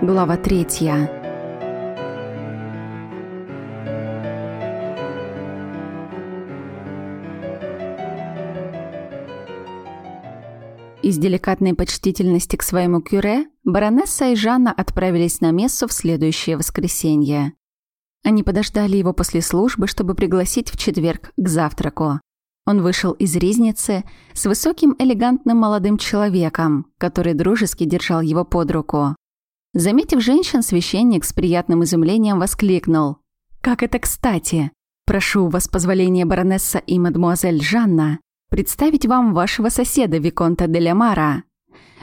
Глава третья. Из деликатной почтительности к своему кюре баронесса и Жанна отправились на мессу в следующее воскресенье. Они подождали его после службы, чтобы пригласить в четверг к завтраку. Он вышел из ризницы с высоким элегантным молодым человеком, который дружески держал его под руку. Заметив женщин, священник с приятным изумлением воскликнул. «Как это кстати! Прошу вас позволения баронесса и мадмуазель Жанна представить вам вашего соседа Виконта де Лямара».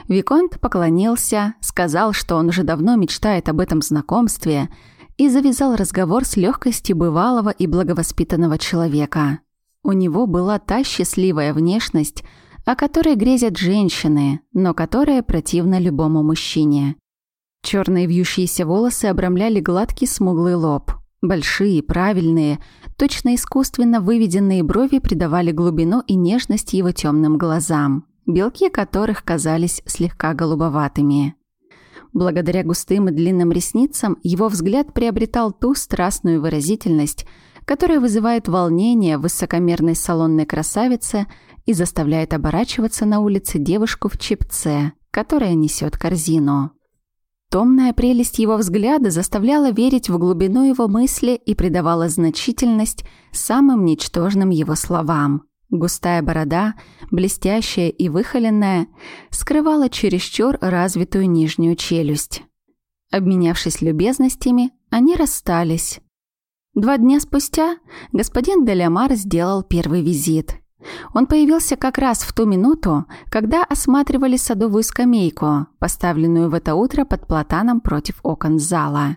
Виконт поклонился, сказал, что он уже давно мечтает об этом знакомстве и завязал разговор с легкостью бывалого и благовоспитанного человека. У него была та счастливая внешность, о которой грезят женщины, но которая противна любому мужчине. Черные вьющиеся волосы обрамляли гладкий смуглый лоб. Большие, правильные, точно искусственно выведенные брови придавали глубину и нежность его темным глазам, белки которых казались слегка голубоватыми. Благодаря густым и длинным ресницам его взгляд приобретал ту страстную выразительность, которая вызывает волнение высокомерной салонной красавице и заставляет оборачиваться на улице девушку в чепце, которая несет корзину. Томная прелесть его взгляда заставляла верить в глубину его мысли и придавала значительность самым ничтожным его словам. Густая борода, блестящая и выхоленная, скрывала чересчур развитую нижнюю челюсть. Обменявшись любезностями, они расстались. Два дня спустя господин Делямар сделал первый визит – он появился как раз в ту минуту, когда осматривали садовую скамейку, поставленную в это утро под платаном против окон зала.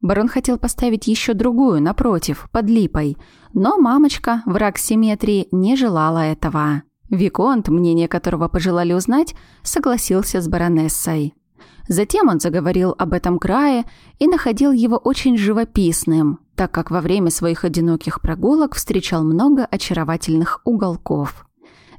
Барон хотел поставить еще другую, напротив, под липой, но мамочка, враг симметрии, не желала этого. Виконт, мнение которого пожелали узнать, согласился с баронессой. Затем он заговорил об этом крае и находил его очень живописным, так как во время своих одиноких прогулок встречал много очаровательных уголков.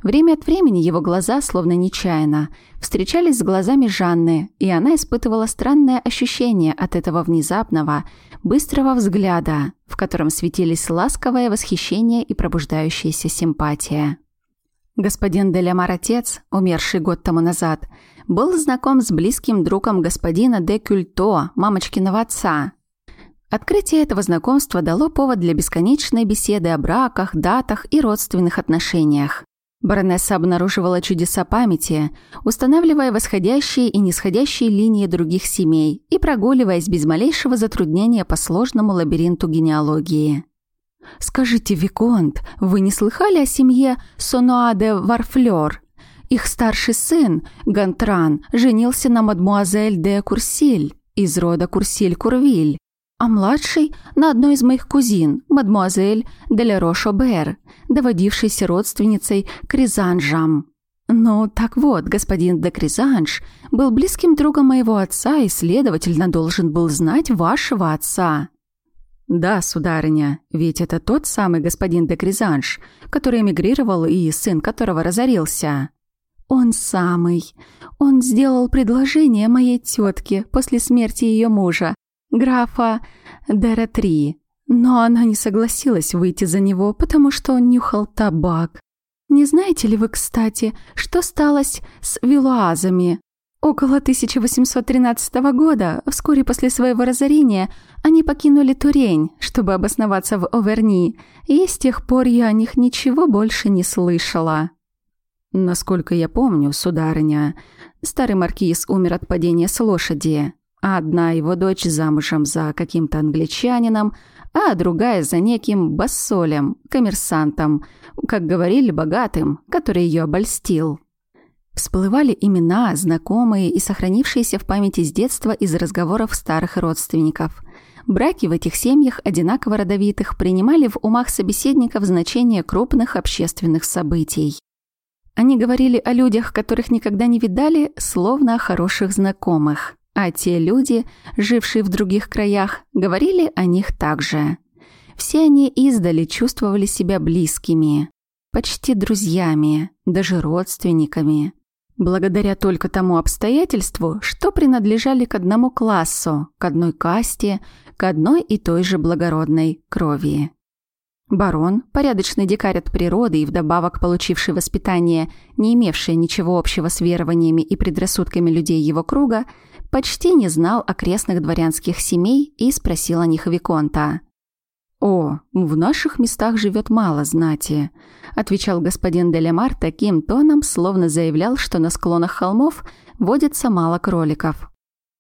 Время от времени его глаза, словно нечаянно, встречались с глазами Жанны, и она испытывала странное ощущение от этого внезапного, быстрого взгляда, в котором светились ласковое восхищение и пробуждающаяся симпатия. Господин Делямар отец, умерший год тому назад, был знаком с близким другом господина де Кюльто, мамочкиного отца. Открытие этого знакомства дало повод для бесконечной беседы о браках, датах и родственных отношениях. Баронесса обнаруживала чудеса памяти, устанавливая восходящие и нисходящие линии других семей и прогуливаясь без малейшего затруднения по сложному лабиринту генеалогии. «Скажите, Виконт, вы не слыхали о семье Сонуаде Варфлёр?» Их старший сын, Гантран, женился на мадмуазель де Курсиль из рода Курсиль-Курвиль, а младший – на одной из моих кузин, мадмуазель де Лерош-Обер, доводившейся родственницей Кризанжам. Ну, так вот, господин де Кризанж был близким другом моего отца и, следовательно, должен был знать вашего отца. «Да, сударыня, ведь это тот самый господин де Кризанж, который эмигрировал и сын которого разорился». Он самый. Он сделал предложение моей тетке после смерти ее мужа, графа Деретри. Но она не согласилась выйти за него, потому что он нюхал табак. Не знаете ли вы, кстати, что сталось с вилуазами? Около 1813 года, вскоре после своего разорения, они покинули Турень, чтобы обосноваться в Оверни, и с тех пор я о них ничего больше не слышала. Насколько я помню, сударыня, старый маркиз умер от падения с лошади, а одна его дочь замужем за каким-то англичанином, а другая за неким бассолем, коммерсантом, как говорили, богатым, который ее обольстил. Всплывали имена, знакомые и сохранившиеся в памяти с детства из разговоров старых родственников. Браки в этих семьях одинаково родовитых принимали в умах собеседников значение крупных общественных событий. Они говорили о людях, которых никогда не видали, словно о хороших знакомых. А те люди, жившие в других краях, говорили о них также. Все они издали чувствовали себя близкими, почти друзьями, даже родственниками. благодаря только тому обстоятельству, что принадлежали к одному классу, к одной касте, к одной и той же благородной крови. Барон, порядочный дикарь от природы и вдобавок получивший воспитание, не имевший ничего общего с верованиями и предрассудками людей его круга, почти не знал окрестных дворянских семей и спросил о них Виконта. «О, в наших местах живет мало знати», — отвечал господин Делемар таким тоном, словно заявлял, что на склонах холмов водится мало кроликов.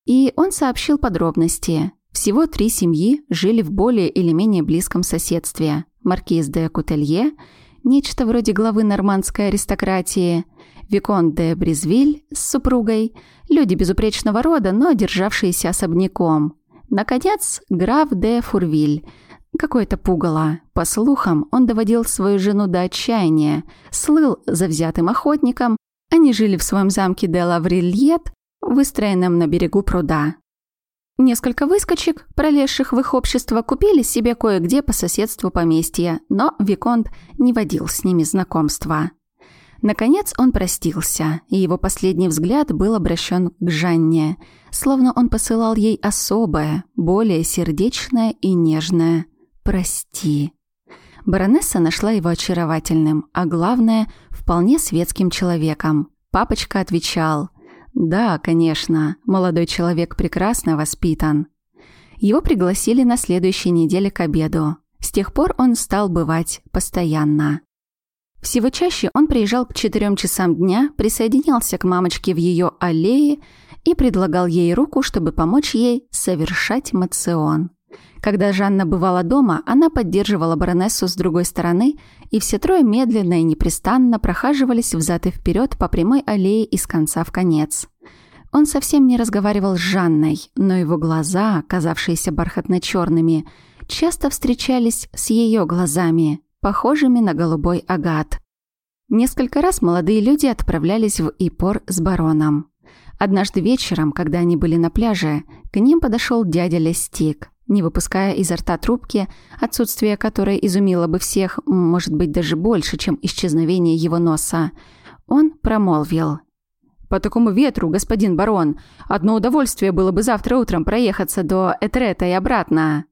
И он сообщил подробности. Всего три семьи жили в более или менее близком соседстве маркиз де Кутелье, нечто вроде главы нормандской аристократии, Викон де Бризвиль с супругой, люди безупречного рода, но державшиеся особняком. Наконец, граф де Фурвиль, какое-то пугало. По слухам, он доводил свою жену до отчаяния, слыл завзятым охотником, они жили в своем замке де Лаврильет, выстроенном на берегу пруда. Несколько выскочек, пролезших в их общество, купили себе кое-где по соседству поместья, но Виконт не водил с ними знакомства. Наконец он простился, и его последний взгляд был обращен к Жанне, словно он посылал ей особое, более сердечное и нежное «прости». Баронесса нашла его очаровательным, а главное, вполне светским человеком. Папочка отвечал да, конечно, молодой человек прекрасно воспитан. Его пригласили на следующей неделе к обеду. С тех пор он стал бывать постоянно. Всего чаще он приезжал к четырем часам дня, присоединялся к мамочке в ее аллее и предлагал ей руку, чтобы помочь ей совершать мацион. Когда Жанна бывала дома, она поддерживала баронессу с другой стороны, и все трое медленно и непрестанно прохаживались взад и вперед по прямой аллее из конца в конец. Он совсем не разговаривал с Жанной, но его глаза, казавшиеся бархатно-черными, часто встречались с ее глазами, похожими на голубой агат. Несколько раз молодые люди отправлялись в Ипор с бароном. Однажды вечером, когда они были на пляже, к ним подошел дядя Лестик не выпуская изо рта трубки, отсутствие которой изумило бы всех, может быть, даже больше, чем исчезновение его носа. Он промолвил. «По такому ветру, господин барон, одно удовольствие было бы завтра утром проехаться до Этрета и обратно».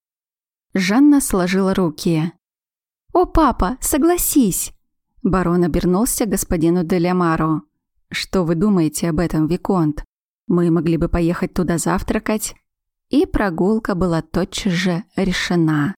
Жанна сложила руки. «О, папа, согласись!» Барон обернулся к господину Делямару. «Что вы думаете об этом, Виконт? Мы могли бы поехать туда завтракать?» И прогулка была тотчас же решена.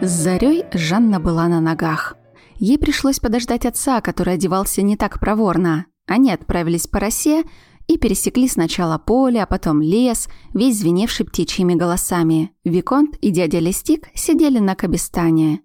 С зарей Жанна была на ногах. Ей пришлось подождать отца, который одевался не так проворно. Они отправились по росе и пересекли сначала поле, а потом лес, весь звеневший птичьими голосами. Виконт и дядя Листик сидели на кабестане.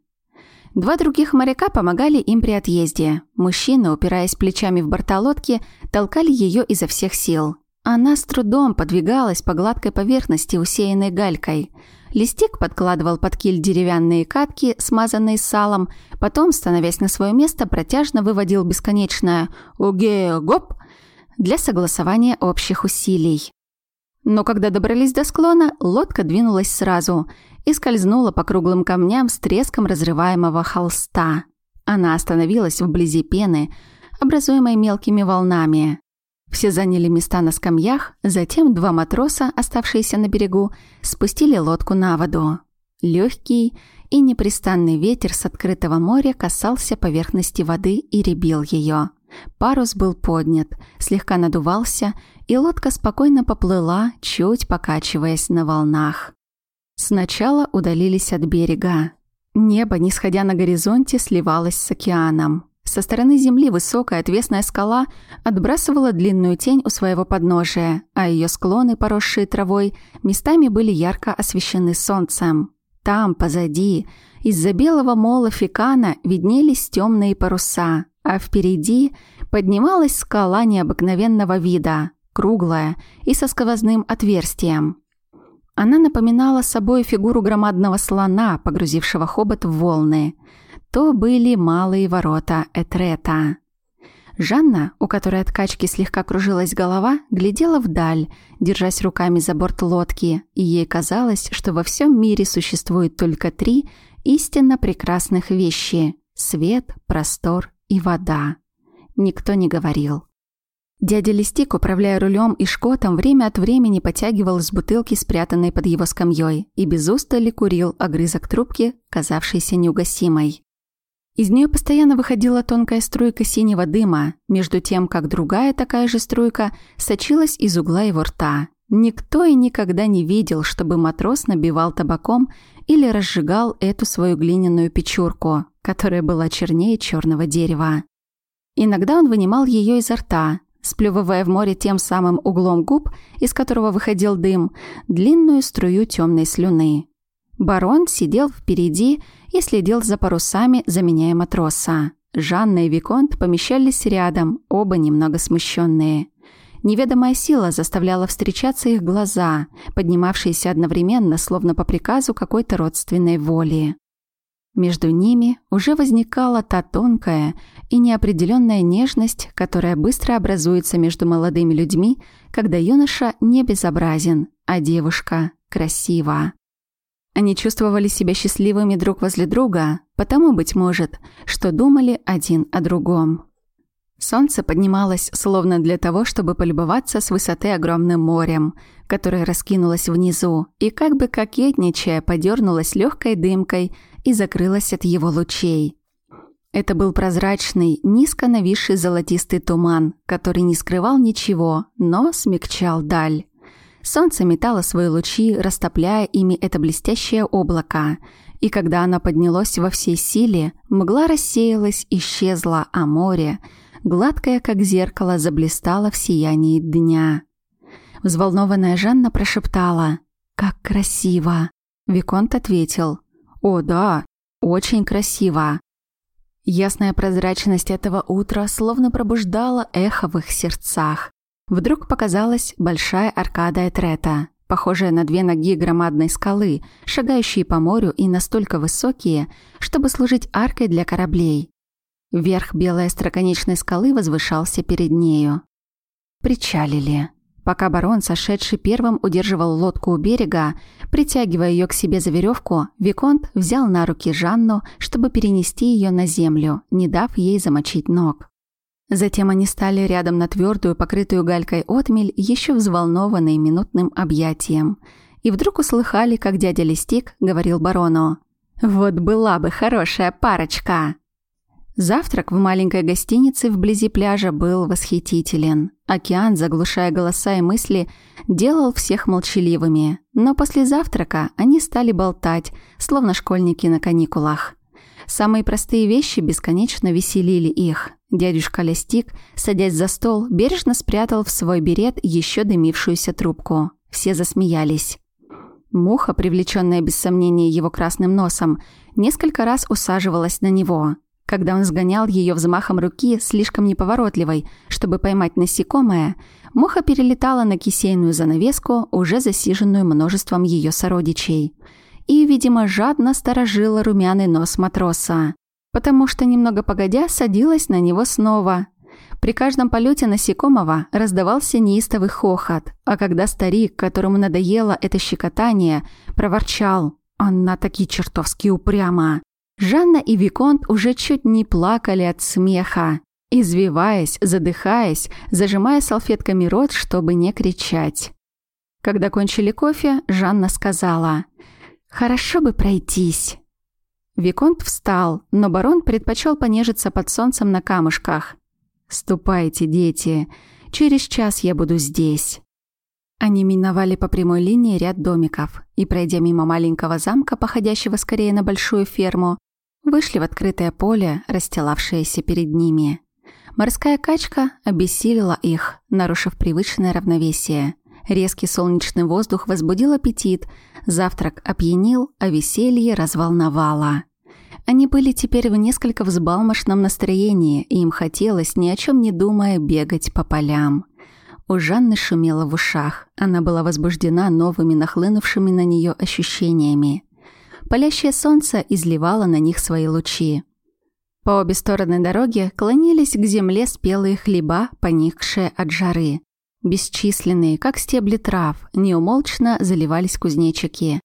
Два других моряка помогали им при отъезде. Мужчины, упираясь плечами в борта лодки, толкали ее изо всех сил. Она с трудом подвигалась по гладкой поверхности, усеянной галькой. Листик подкладывал под киль деревянные катки, смазанные салом, потом, становясь на свое место, протяжно выводил бесконечное «Уге-гоп» для согласования общих усилий. Но когда добрались до склона, лодка двинулась сразу – и скользнула по круглым камням с треском разрываемого холста. Она остановилась вблизи пены, образуемой мелкими волнами. Все заняли места на скамьях, затем два матроса, оставшиеся на берегу, спустили лодку на воду. Легкий и непрестанный ветер с открытого моря касался поверхности воды и ребил ее. Парус был поднят, слегка надувался, и лодка спокойно поплыла, чуть покачиваясь на волнах. Сначала удалились от берега. Небо, не сходя на горизонте, сливалось с океаном. Со стороны земли высокая отвесная скала отбрасывала длинную тень у своего подножия, а ее склоны, поросшие травой, местами были ярко освещены солнцем. Там, позади, из-за белого мола фикана виднелись темные паруса, а впереди поднималась скала необыкновенного вида, круглая и со сквозным отверстием. Она напоминала собой фигуру громадного слона, погрузившего хобот в волны. То были малые ворота Этрета. Жанна, у которой от качки слегка кружилась голова, глядела вдаль, держась руками за борт лодки, и ей казалось, что во всем мире существует только три истинно прекрасных вещи — свет, простор и вода. Никто не говорил. Дядя Листик, управляя рулем и шкотом, время от времени потягивал из бутылки, спрятанной под его скамьей, и без устали курил огрызок трубки, казавшейся неугасимой. Из нее постоянно выходила тонкая струйка синего дыма, между тем, как другая такая же струйка сочилась из угла его рта. Никто и никогда не видел, чтобы матрос набивал табаком или разжигал эту свою глиняную печурку, которая была чернее черного дерева. Иногда он вынимал ее изо рта, сплевывая в море тем самым углом губ, из которого выходил дым, длинную струю темной слюны. Барон сидел впереди и следил за парусами, заменяя матроса. Жанна и Виконт помещались рядом, оба немного смущенные. Неведомая сила заставляла встречаться их глаза, поднимавшиеся одновременно, словно по приказу какой-то родственной воли. Между ними уже возникала та тонкая и неопределенная нежность, которая быстро образуется между молодыми людьми, когда юноша не безобразен, а девушка красива. Они чувствовали себя счастливыми друг возле друга, потому, быть может, что думали один о другом. Солнце поднималось словно для того, чтобы полюбоваться с высоты огромным морем, которое раскинулось внизу и, как бы кокетничая, подернулось легкой дымкой и закрылось от его лучей. Это был прозрачный, низко нависший золотистый туман, который не скрывал ничего, но смягчал даль. Солнце метало свои лучи, растопляя ими это блестящее облако. И когда оно поднялось во всей силе, мгла рассеялась, исчезла, а море, гладкое как зеркало, заблистало в сиянии дня. Взволнованная Жанна прошептала «Как красиво!» Виконт ответил «О, да, очень красиво!» Ясная прозрачность этого утра словно пробуждала эхо в их сердцах. Вдруг показалась большая аркада Этрета, похожая на две ноги громадной скалы, шагающие по морю и настолько высокие, чтобы служить аркой для кораблей. Верх белой остроконечной скалы возвышался перед нею. Причалили. Пока барон, сошедший первым, удерживал лодку у берега, притягивая ее к себе за веревку, Виконт взял на руки Жанну, чтобы перенести ее на землю, не дав ей замочить ног. Затем они стали рядом на твердую, покрытую галькой отмель, еще взволнованные минутным объятием. И вдруг услыхали, как дядя Листик говорил барону. «Вот была бы хорошая парочка!» Завтрак в маленькой гостинице вблизи пляжа был восхитителен. Океан, заглушая голоса и мысли, делал всех молчаливыми. Но после завтрака они стали болтать, словно школьники на каникулах. Самые простые вещи бесконечно веселили их. Дядюшка Лестик, садясь за стол, бережно спрятал в свой берет еще дымившуюся трубку. Все засмеялись. Муха, привлеченная без сомнения его красным носом, несколько раз усаживалась на него. Когда он сгонял ее взмахом руки, слишком неповоротливой, чтобы поймать насекомое, муха перелетала на кисейную занавеску, уже засиженную множеством ее сородичей. И, видимо, жадно сторожила румяный нос матроса потому что немного погодя садилась на него снова. При каждом полете насекомого раздавался неистовый хохот, а когда старик, которому надоело это щекотание, проворчал «Она таки чертовски упряма!» Жанна и Виконт уже чуть не плакали от смеха, извиваясь, задыхаясь, зажимая салфетками рот, чтобы не кричать. Когда кончили кофе, Жанна сказала «Хорошо бы пройтись». Виконт встал, но барон предпочел понежиться под солнцем на камушках. «Ступайте, дети. Через час я буду здесь». Они миновали по прямой линии ряд домиков и, пройдя мимо маленького замка, походящего скорее на большую ферму, вышли в открытое поле, расстилавшееся перед ними. Морская качка обессилила их, нарушив привычное равновесие. Резкий солнечный воздух возбудил аппетит, завтрак опьянил, а веселье разволновало. Они были теперь в несколько взбалмошном настроении, и им хотелось, ни о чем не думая, бегать по полям. У Жанны шумело в ушах. Она была возбуждена новыми нахлынувшими на нее ощущениями. Палящее солнце изливало на них свои лучи. По обе стороны дороги клонились к земле спелые хлеба, поникшие от жары. Бесчисленные, как стебли трав, неумолчно заливались кузнечики.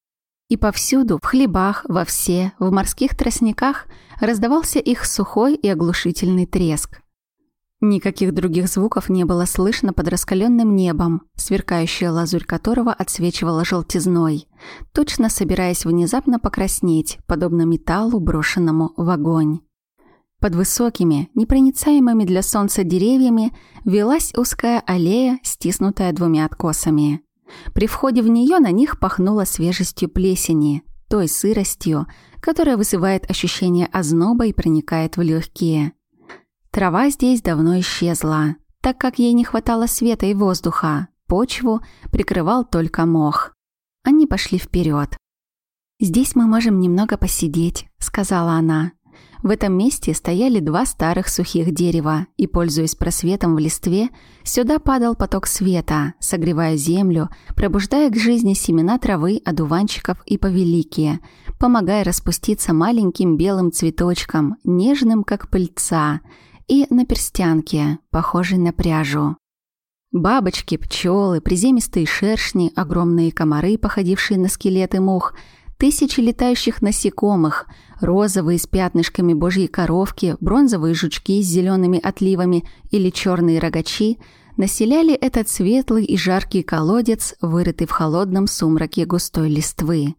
И повсюду, в хлебах, во все, в морских тростниках раздавался их сухой и оглушительный треск. Никаких других звуков не было слышно под раскаленным небом, сверкающая лазурь которого отсвечивала желтизной, точно собираясь внезапно покраснеть, подобно металлу, брошенному в огонь. Под высокими, непроницаемыми для солнца деревьями велась узкая аллея, стиснутая двумя откосами. При входе в нее на них пахнуло свежестью плесени, той сыростью, которая вызывает ощущение озноба и проникает в легкие. Трава здесь давно исчезла, так как ей не хватало света и воздуха. Почву прикрывал только мох. Они пошли вперед. «Здесь мы можем немного посидеть», — сказала она. В этом месте стояли два старых сухих дерева, и, пользуясь просветом в листве, сюда падал поток света, согревая землю, пробуждая к жизни семена травы, одуванчиков и повеликие, помогая распуститься маленьким белым цветочком, нежным, как пыльца, и на перстянке, похожей на пряжу. Бабочки, пчелы, приземистые шершни, огромные комары, походившие на скелеты мух, тысячи летающих насекомых, розовые с пятнышками божьей коровки, бронзовые жучки с зелеными отливами или черные рогачи населяли этот светлый и жаркий колодец, вырытый в холодном сумраке густой листвы.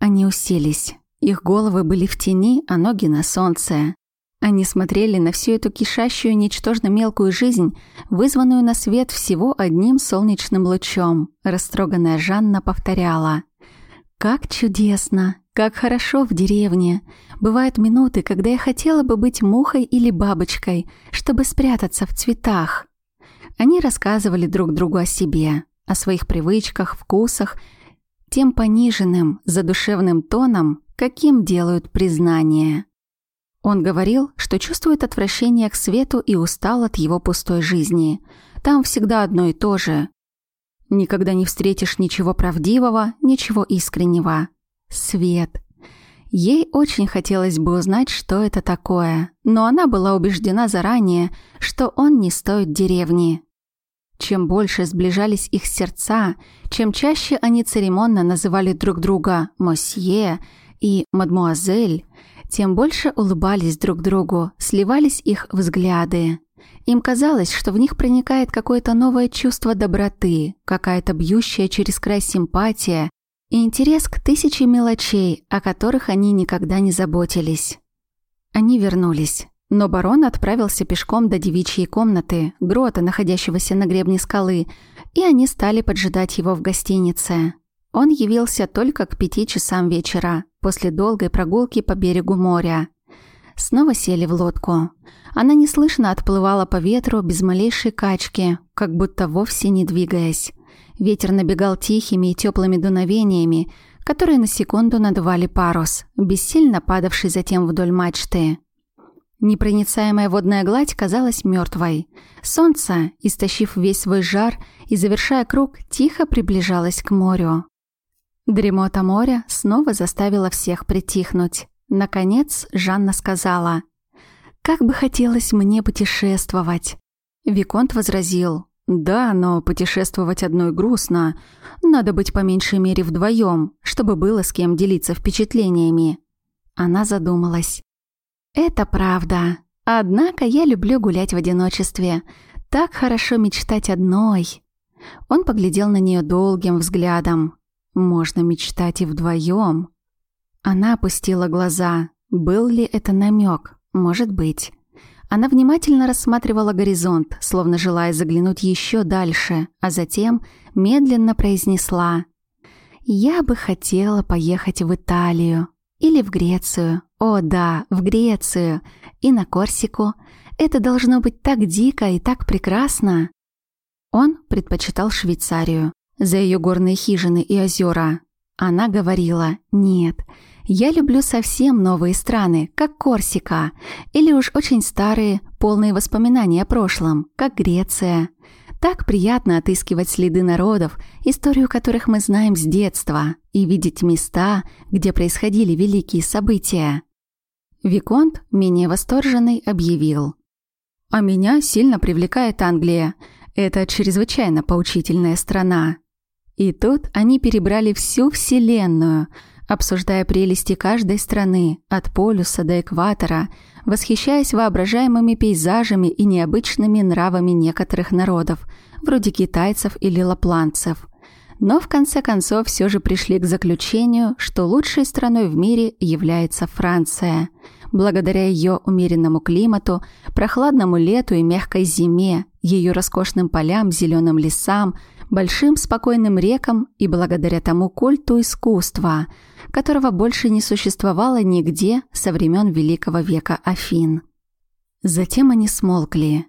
Они уселись. Их головы были в тени, а ноги на солнце. Они смотрели на всю эту кишащую ничтожно мелкую жизнь, вызванную на свет всего одним солнечным лучом. Растроганная Жанна повторяла. «Как чудесно! Как хорошо в деревне! Бывают минуты, когда я хотела бы быть мухой или бабочкой, чтобы спрятаться в цветах». Они рассказывали друг другу о себе, о своих привычках, вкусах, тем пониженным, задушевным тоном, каким делают признание. Он говорил, что чувствует отвращение к свету и устал от его пустой жизни. Там всегда одно и то же. Никогда не встретишь ничего правдивого, ничего искреннего. Свет. Ей очень хотелось бы узнать, что это такое, но она была убеждена заранее, что он не стоит деревни. Чем больше сближались их сердца, чем чаще они церемонно называли друг друга «мосье» и «мадмуазель», тем больше улыбались друг другу, сливались их взгляды. Им казалось, что в них проникает какое-то новое чувство доброты, какая-то бьющая через край симпатия и интерес к тысяче мелочей, о которых они никогда не заботились. Они вернулись. Но барон отправился пешком до девичьей комнаты, грота, находящегося на гребне скалы, и они стали поджидать его в гостинице. Он явился только к пяти часам вечера, после долгой прогулки по берегу моря. Снова сели в лодку. Она неслышно отплывала по ветру без малейшей качки, как будто вовсе не двигаясь. Ветер набегал тихими и теплыми дуновениями, которые на секунду надували парус, бессильно падавший затем вдоль мачты. Непроницаемая водная гладь казалась мертвой. Солнце, истощив весь свой жар и завершая круг, тихо приближалось к морю. Дремота моря снова заставила всех притихнуть. Наконец Жанна сказала, «Как бы хотелось мне путешествовать!» Виконт возразил, «Да, но путешествовать одной грустно. Надо быть по меньшей мере вдвоем, чтобы было с кем делиться впечатлениями». Она задумалась. «Это правда. Однако я люблю гулять в одиночестве. Так хорошо мечтать одной». Он поглядел на нее долгим взглядом, можно мечтать и вдвоем. Она опустила глаза. Был ли это намек? Может быть. Она внимательно рассматривала горизонт, словно желая заглянуть еще дальше, а затем медленно произнесла «Я бы хотела поехать в Италию или в Грецию. О да, в Грецию. И на Корсику. Это должно быть так дико и так прекрасно». Он предпочитал Швейцарию за ее горные хижины и озера. Она говорила «Нет, я люблю совсем новые страны, как Корсика, или уж очень старые, полные воспоминаний о прошлом, как Греция. Так приятно отыскивать следы народов, историю которых мы знаем с детства, и видеть места, где происходили великие события. Виконт, менее восторженный, объявил. «А меня сильно привлекает Англия. Это чрезвычайно поучительная страна». И тут они перебрали всю Вселенную, обсуждая прелести каждой страны, от полюса до экватора, восхищаясь воображаемыми пейзажами и необычными нравами некоторых народов, вроде китайцев или лапланцев. Но в конце концов все же пришли к заключению, что лучшей страной в мире является Франция. Благодаря ее умеренному климату, прохладному лету и мягкой зиме, ее роскошным полям, зеленым лесам, большим спокойным рекам и благодаря тому культу искусства, которого больше не существовало нигде со времен Великого века Афин. Затем они смолкли.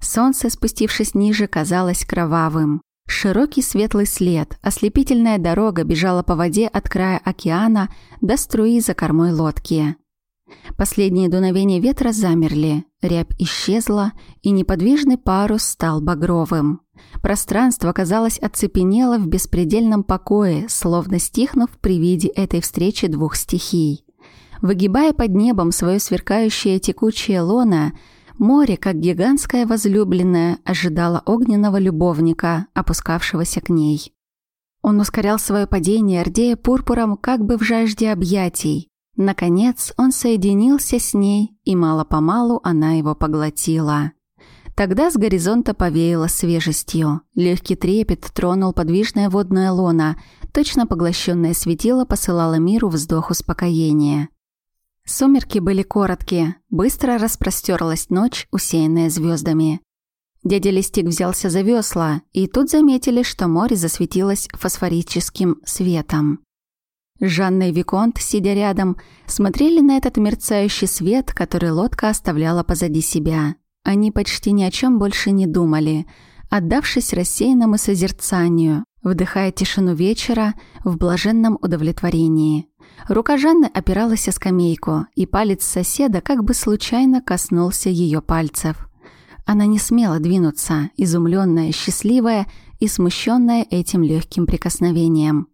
Солнце, спустившись ниже, казалось кровавым. Широкий светлый след, ослепительная дорога бежала по воде от края океана до струи за кормой лодки. Последние дуновения ветра замерли, рябь исчезла, и неподвижный парус стал багровым. Пространство, казалось, оцепенело в беспредельном покое, словно стихнув при виде этой встречи двух стихий. Выгибая под небом свое сверкающее текучее лоно, море, как гигантская возлюбленная, ожидало огненного любовника, опускавшегося к ней. Он ускорял свое падение, рдея пурпуром, как бы в жажде объятий. Наконец он соединился с ней, и мало-помалу она его поглотила. Тогда с горизонта повеяло свежестью. Легкий трепет тронул подвижное водное лоно, точно поглощенное светило посылало миру вздох успокоения. Сумерки были короткие, быстро распростерлась ночь, усеянная звездами. Дядя Листик взялся за весла, и тут заметили, что море засветилось фосфорическим светом. Жанна и Виконт, сидя рядом, смотрели на этот мерцающий свет, который лодка оставляла позади себя. Они почти ни о чем больше не думали, отдавшись рассеянному созерцанию, вдыхая тишину вечера в блаженном удовлетворении. Рука Жанны опиралась о скамейку, и палец соседа как бы случайно коснулся ее пальцев. Она не смела двинуться, изумленная, счастливая и смущенная этим легким прикосновением.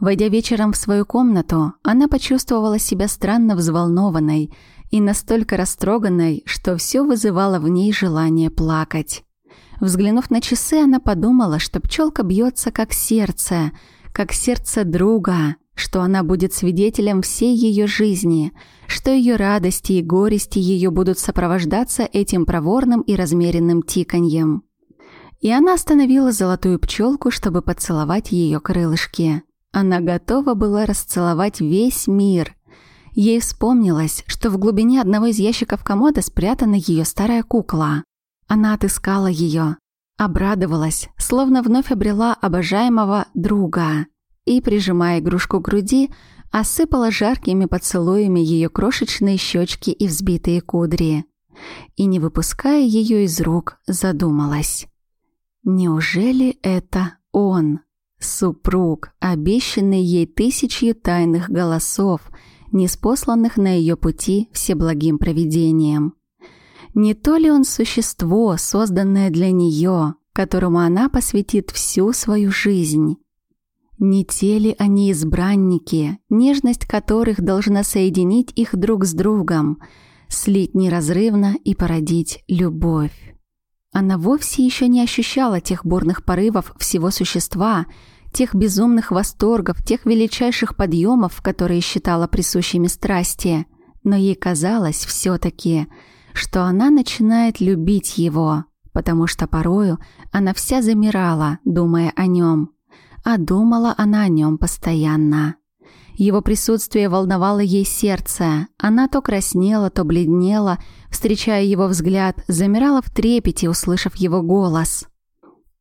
Войдя вечером в свою комнату, она почувствовала себя странно взволнованной и настолько растроганной, что все вызывало в ней желание плакать. Взглянув на часы, она подумала, что пчелка бьется как сердце, как сердце друга, что она будет свидетелем всей ее жизни, что ее радости и горести ее будут сопровождаться этим проворным и размеренным тиканьем. И она остановила золотую пчелку, чтобы поцеловать ее крылышки. Она готова была расцеловать весь мир, Ей вспомнилось, что в глубине одного из ящиков комода спрятана ее старая кукла. Она отыскала ее, обрадовалась, словно вновь обрела обожаемого друга и, прижимая игрушку к груди, осыпала жаркими поцелуями ее крошечные щечки и взбитые кудри. И, не выпуская ее из рук, задумалась. Неужели это он, супруг, обещанный ей тысячью тайных голосов, неспосланных на ее пути всеблагим провидением. Не то ли он существо, созданное для нее, которому она посвятит всю свою жизнь? Не те ли они избранники, нежность которых должна соединить их друг с другом, слить неразрывно и породить любовь? Она вовсе еще не ощущала тех бурных порывов всего существа, тех безумных восторгов, тех величайших подъемов, которые считала присущими страсти. Но ей казалось все-таки, что она начинает любить его, потому что порою она вся замирала, думая о нем. А думала она о нем постоянно. Его присутствие волновало ей сердце. Она то краснела, то бледнела, встречая его взгляд, замирала в трепете, услышав его голос.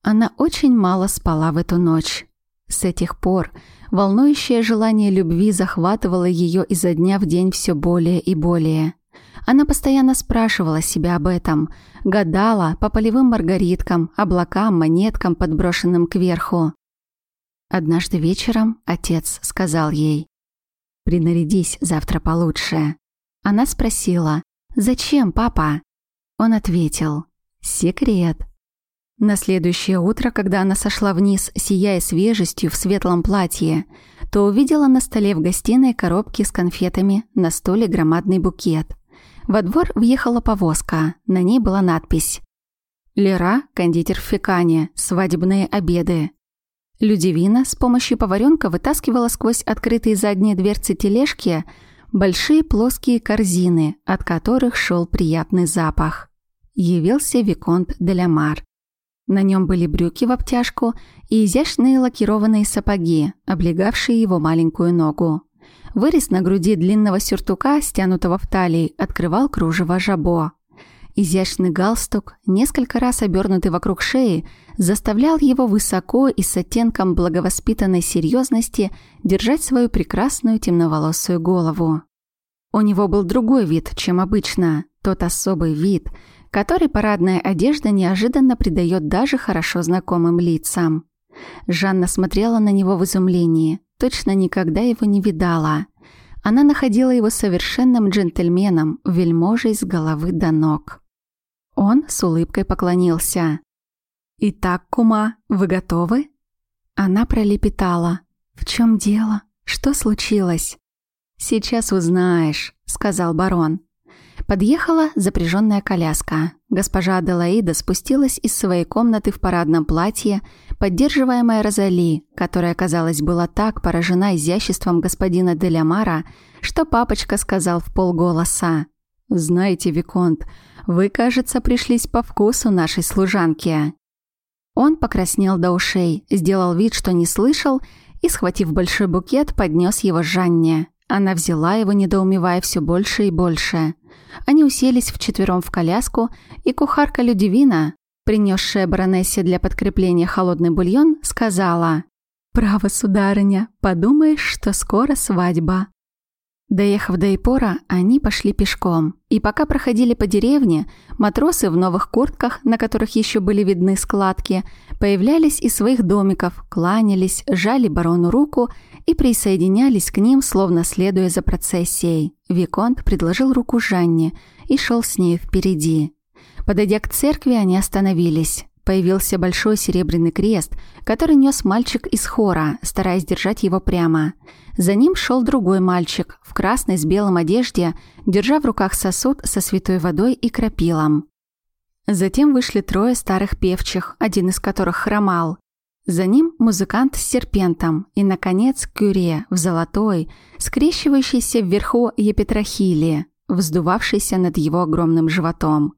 Она очень мало спала в эту ночь. С этих пор волнующее желание любви захватывало ее изо дня в день все более и более. Она постоянно спрашивала себя об этом, гадала по полевым маргариткам, облакам, монеткам, подброшенным кверху. Однажды вечером отец сказал ей «Принарядись завтра получше». Она спросила «Зачем, папа?» Он ответил «Секрет». На следующее утро, когда она сошла вниз, сияя свежестью в светлом платье, то увидела на столе в гостиной коробки с конфетами, на столе громадный букет. Во двор въехала повозка, на ней была надпись «Лера, кондитер в Фекане, свадебные обеды». Людивина с помощью поваренка вытаскивала сквозь открытые задние дверцы тележки большие плоские корзины, от которых шел приятный запах. Явился Виконт Делямар. На нем были брюки в обтяжку и изящные лакированные сапоги, облегавшие его маленькую ногу. Вырез на груди длинного сюртука, стянутого в талии, открывал кружево жабо. Изящный галстук, несколько раз обернутый вокруг шеи, заставлял его высоко и с оттенком благовоспитанной серьезности держать свою прекрасную темноволосую голову. У него был другой вид, чем обычно, тот особый вид – который парадная одежда неожиданно придает даже хорошо знакомым лицам. Жанна смотрела на него в изумлении, точно никогда его не видала. Она находила его совершенным джентльменом, вельможей с головы до ног. Он с улыбкой поклонился. «Итак, кума, вы готовы?» Она пролепетала. «В чем дело? Что случилось?» «Сейчас узнаешь», — сказал барон. Подъехала запряженная коляска. Госпожа Аделаида спустилась из своей комнаты в парадном платье, поддерживаемая Розали, которая, казалось, была так поражена изяществом господина Делямара, что папочка сказал в полголоса. «Знаете, Виконт, вы, кажется, пришлись по вкусу нашей служанки». Он покраснел до ушей, сделал вид, что не слышал, и, схватив большой букет, поднес его Жанне. Она взяла его, недоумевая все больше и больше. Они уселись вчетвером в коляску, и кухарка Людивина, принесшая баронессе для подкрепления холодный бульон, сказала «Право, сударыня, подумаешь, что скоро свадьба». Доехав до Ипора, они пошли пешком. И пока проходили по деревне, матросы в новых куртках, на которых еще были видны складки, появлялись из своих домиков, кланялись, жали барону руку и присоединялись к ним, словно следуя за процессией. Виконт предложил руку Жанне и шел с ней впереди. Подойдя к церкви, они остановились. Появился большой серебряный крест, который нес мальчик из хора, стараясь держать его прямо. За ним шел другой мальчик в красной с белым одежде, держа в руках сосуд со святой водой и крапилом. Затем вышли трое старых певчих, один из которых хромал. За ним музыкант с серпентом и, наконец, кюре в золотой, скрещивающийся вверху епитрахилии, вздувавшийся над его огромным животом.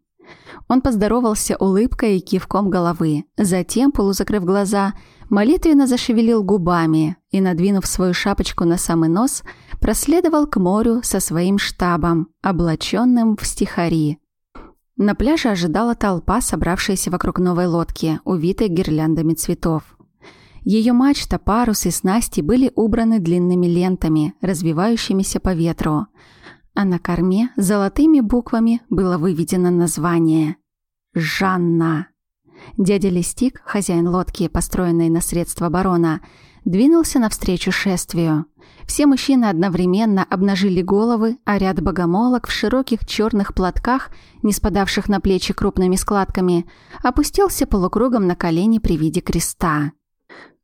Он поздоровался улыбкой и кивком головы. Затем, полузакрыв глаза, молитвенно зашевелил губами и, надвинув свою шапочку на самый нос, проследовал к морю со своим штабом, облаченным в стихари. На пляже ожидала толпа, собравшаяся вокруг новой лодки, увитой гирляндами цветов. Ее мачта, парус и снасти были убраны длинными лентами, развивающимися по ветру – а на корме золотыми буквами было выведено название «Жанна». Дядя Листик, хозяин лодки, построенной на средства барона, двинулся навстречу шествию. Все мужчины одновременно обнажили головы, а ряд богомолок в широких черных платках, не спадавших на плечи крупными складками, опустился полукругом на колени при виде креста.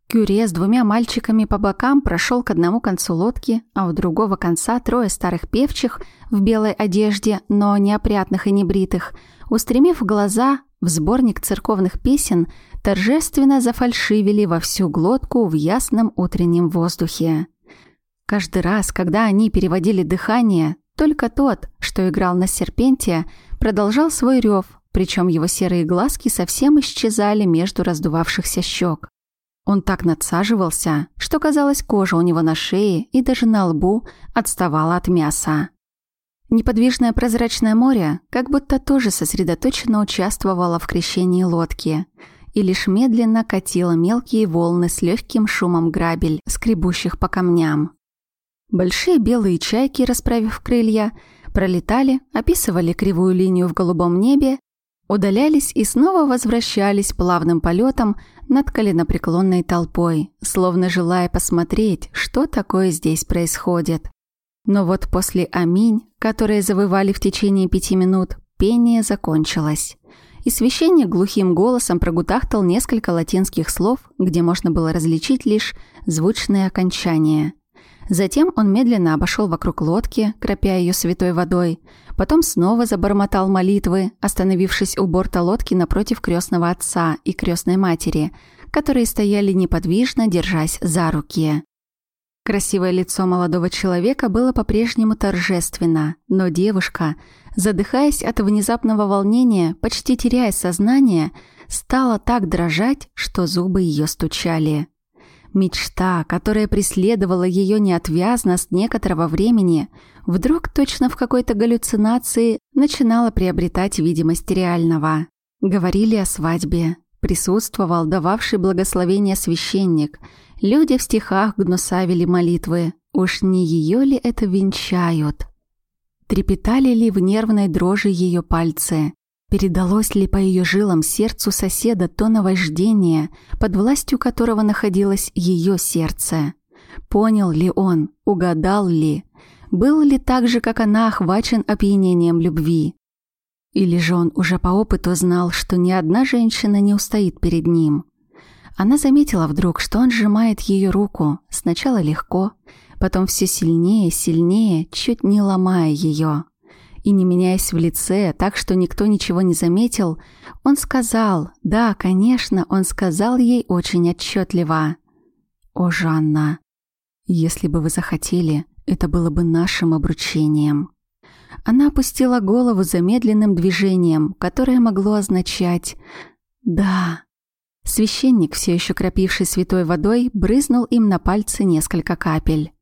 Кюре с двумя мальчиками по бокам прошел к одному концу лодки, а у другого конца трое старых певчих в белой одежде, но неопрятных и небритых, устремив глаза в сборник церковных песен, торжественно зафальшивили во всю глотку в ясном утреннем воздухе. Каждый раз, когда они переводили дыхание, только тот, что играл на серпенте, продолжал свой рев, причем его серые глазки совсем исчезали между раздувавшихся щек. Он так надсаживался, что, казалось, кожа у него на шее и даже на лбу отставала от мяса. Неподвижное прозрачное море как будто тоже сосредоточенно участвовало в крещении лодки и лишь медленно катило мелкие волны с легким шумом грабель, скребущих по камням. Большие белые чайки, расправив крылья, пролетали, описывали кривую линию в голубом небе, удалялись и снова возвращались плавным полетом над коленопреклонной толпой, словно желая посмотреть, что такое здесь происходит. Но вот после «Аминь», которые завывали в течение пяти минут, пение закончилось. и священник глухим голосом прогутахтал несколько латинских слов, где можно было различить лишь звучные окончания. Затем он медленно обошел вокруг лодки, кропя ее святой водой, потом снова забормотал молитвы, остановившись у борта лодки напротив крестного отца и крестной матери, которые стояли неподвижно, держась за руки. Красивое лицо молодого человека было по-прежнему торжественно, но девушка, задыхаясь от внезапного волнения, почти теряя сознание, стала так дрожать, что зубы ее стучали. Мечта, которая преследовала ее неотвязно с некоторого времени, вдруг точно в какой-то галлюцинации начинала приобретать видимость реального. Говорили о свадьбе. Присутствовал дававший благословение священник. Люди в стихах гнусавили молитвы. Уж не ее ли это венчают? Трепетали ли в нервной дрожи ее пальцы? Передалось ли по ее жилам сердцу соседа то наваждение, под властью которого находилось ее сердце? Понял ли он, угадал ли, был ли так же, как она, охвачен опьянением любви? Или же он уже по опыту знал, что ни одна женщина не устоит перед ним? Она заметила вдруг, что он сжимает ее руку, сначала легко, потом все сильнее, сильнее, чуть не ломая ее и не меняясь в лице, так что никто ничего не заметил, он сказал, да, конечно, он сказал ей очень отчетливо. «О, Жанна, если бы вы захотели, это было бы нашим обручением». Она опустила голову замедленным движением, которое могло означать «да». Священник, все еще кропивший святой водой, брызнул им на пальцы несколько капель.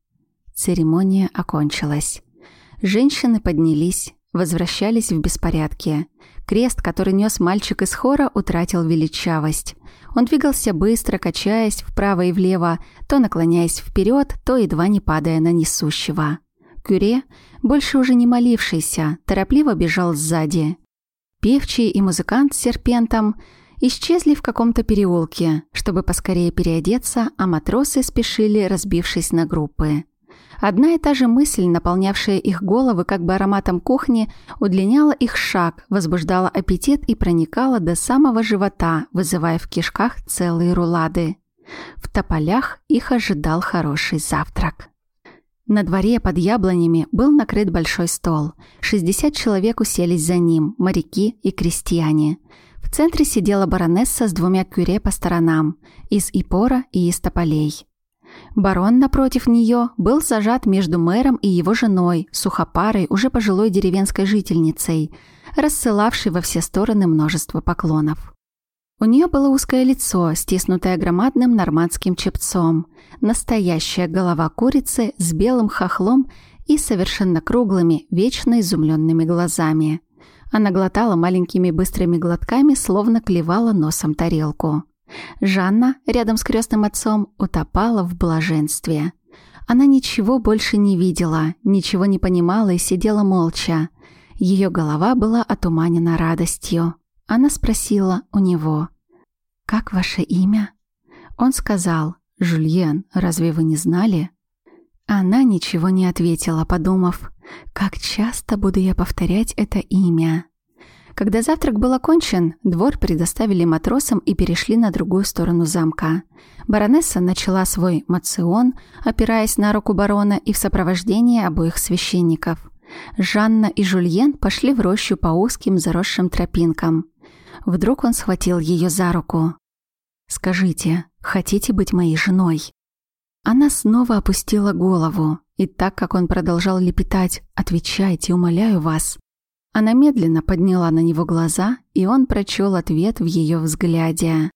Церемония окончилась. Женщины поднялись, возвращались в беспорядке. Крест, который нес мальчик из хора, утратил величавость. Он двигался быстро, качаясь вправо и влево, то наклоняясь вперед, то едва не падая на несущего. Кюре, больше уже не молившийся, торопливо бежал сзади. Певчий и музыкант с серпентом исчезли в каком-то переулке, чтобы поскорее переодеться, а матросы спешили, разбившись на группы. Одна и та же мысль, наполнявшая их головы как бы ароматом кухни, удлиняла их шаг, возбуждала аппетит и проникала до самого живота, вызывая в кишках целые рулады. В тополях их ожидал хороший завтрак. На дворе под яблонями был накрыт большой стол. 60 человек уселись за ним, моряки и крестьяне. В центре сидела баронесса с двумя кюре по сторонам, из ипора и из тополей. Барон напротив нее был зажат между мэром и его женой, сухопарой, уже пожилой деревенской жительницей, рассылавшей во все стороны множество поклонов. У нее было узкое лицо, стиснутое громадным нормандским чепцом, настоящая голова курицы с белым хохлом и совершенно круглыми, вечно изумленными глазами. Она глотала маленькими быстрыми глотками, словно клевала носом тарелку. Жанна, рядом с крестным отцом, утопала в блаженстве. Она ничего больше не видела, ничего не понимала и сидела молча. Ее голова была отуманена радостью. Она спросила у него, «Как ваше имя?» Он сказал, «Жульен, разве вы не знали?» Она ничего не ответила, подумав, «Как часто буду я повторять это имя?» Когда завтрак был окончен, двор предоставили матросам и перешли на другую сторону замка. Баронесса начала свой мацион, опираясь на руку барона и в сопровождении обоих священников. Жанна и Жульен пошли в рощу по узким заросшим тропинкам. Вдруг он схватил ее за руку. «Скажите, хотите быть моей женой?» Она снова опустила голову, и так как он продолжал лепетать «Отвечайте, умоляю вас», она медленно подняла на него глаза, и он прочел ответ в ее взгляде.